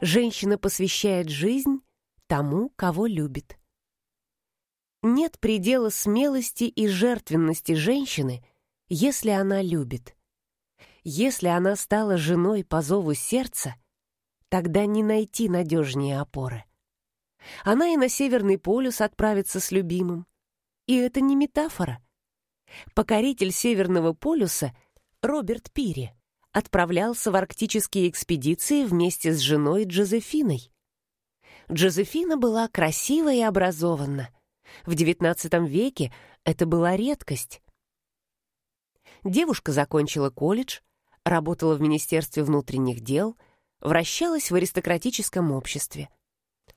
Женщина посвящает жизнь тому, кого любит. Нет предела смелости и жертвенности женщины, если она любит. Если она стала женой по зову сердца, тогда не найти надежнее опоры. Она и на Северный полюс отправится с любимым. И это не метафора. Покоритель Северного полюса Роберт Пири отправлялся в арктические экспедиции вместе с женой Джозефиной. Джозефина была красива и образованна. В XIX веке это была редкость. Девушка закончила колледж, работала в Министерстве внутренних дел, вращалась в аристократическом обществе,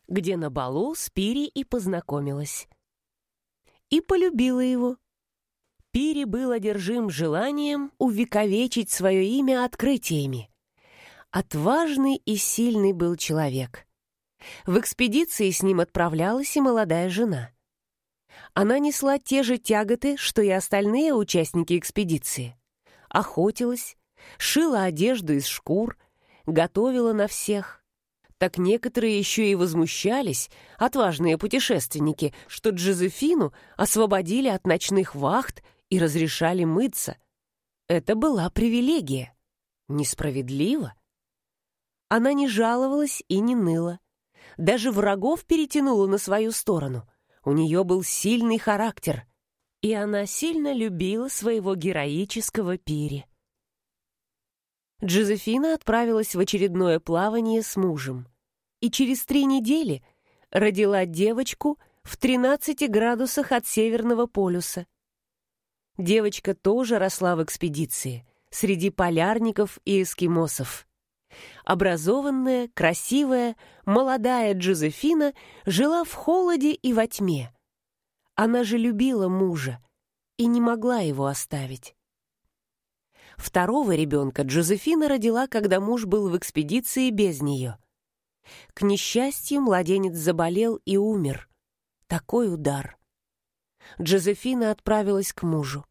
где на балу с Пири и познакомилась. И полюбила его. Пири был одержим желанием увековечить свое имя открытиями. Отважный и сильный был человек. В экспедиции с ним отправлялась и молодая жена. Она несла те же тяготы, что и остальные участники экспедиции. Охотилась, шила одежду из шкур, готовила на всех. Так некоторые еще и возмущались, отважные путешественники, что Джозефину освободили от ночных вахт и разрешали мыться. Это была привилегия. Несправедливо. Она не жаловалась и не ныла. Даже врагов перетянула на свою сторону. У нее был сильный характер. И она сильно любила своего героического пири. Джозефина отправилась в очередное плавание с мужем. И через три недели родила девочку в 13 градусах от Северного полюса. Девочка тоже росла в экспедиции, среди полярников и эскимосов. Образованная, красивая, молодая Джозефина жила в холоде и во тьме. Она же любила мужа и не могла его оставить. Второго ребенка Джозефина родила, когда муж был в экспедиции без нее. К несчастью, младенец заболел и умер. Такой удар. Джозефина отправилась к мужу.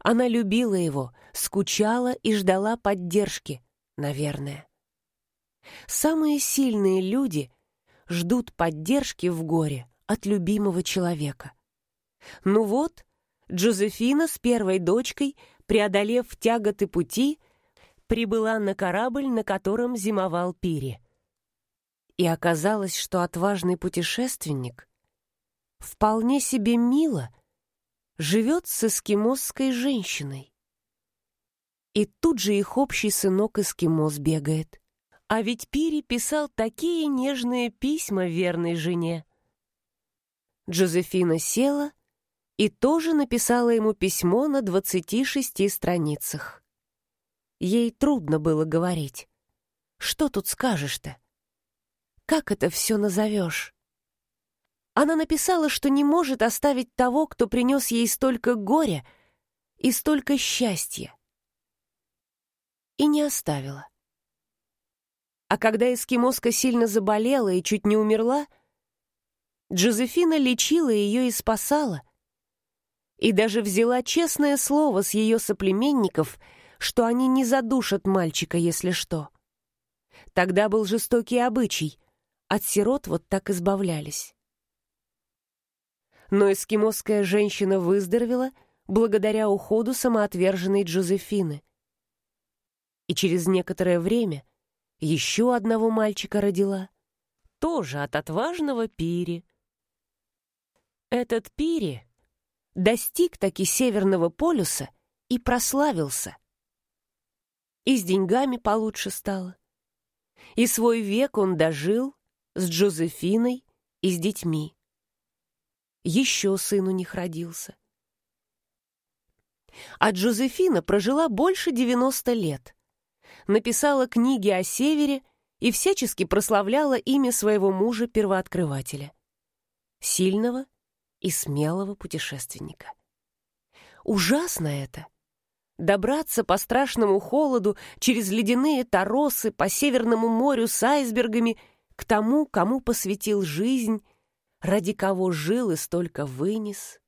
Она любила его, скучала и ждала поддержки, наверное. Самые сильные люди ждут поддержки в горе от любимого человека. Ну вот, Джозефина с первой дочкой, преодолев тяготы пути, прибыла на корабль, на котором зимовал Пири. И оказалось, что отважный путешественник вполне себе мило живет с эскимосской женщиной. И тут же их общий сынок эскимос бегает. А ведь Пири писал такие нежные письма верной жене. Джозефина села и тоже написала ему письмо на 26 страницах. Ей трудно было говорить. Что тут скажешь-то? Как это все назовешь? Она написала, что не может оставить того, кто принес ей столько горя и столько счастья. И не оставила. А когда эскимоска сильно заболела и чуть не умерла, Джозефина лечила ее и спасала, и даже взяла честное слово с ее соплеменников, что они не задушат мальчика, если что. Тогда был жестокий обычай, от сирот вот так избавлялись но эскимосская женщина выздоровела благодаря уходу самоотверженной Джозефины. И через некоторое время еще одного мальчика родила, тоже от отважного Пири. Этот Пири достиг таки Северного полюса и прославился. И с деньгами получше стало. И свой век он дожил с Джозефиной и с детьми еще сын у них родился. А Джозефина прожила больше 90 лет. Написала книги о Севере и всячески прославляла имя своего мужа-первооткрывателя. Сильного и смелого путешественника. Ужасно это! Добраться по страшному холоду через ледяные торосы по Северному морю с айсбергами к тому, кому посвятил жизнь ради кого жил и столько вынес,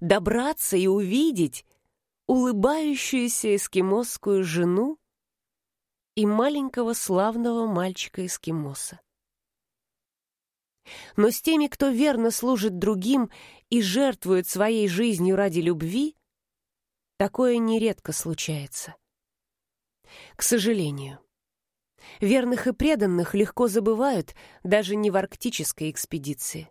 добраться и увидеть улыбающуюся эскимосскую жену и маленького славного мальчика-эскимоса. Но с теми, кто верно служит другим и жертвует своей жизнью ради любви, такое нередко случается. К сожалению. Верных и преданных легко забывают даже не в арктической экспедиции.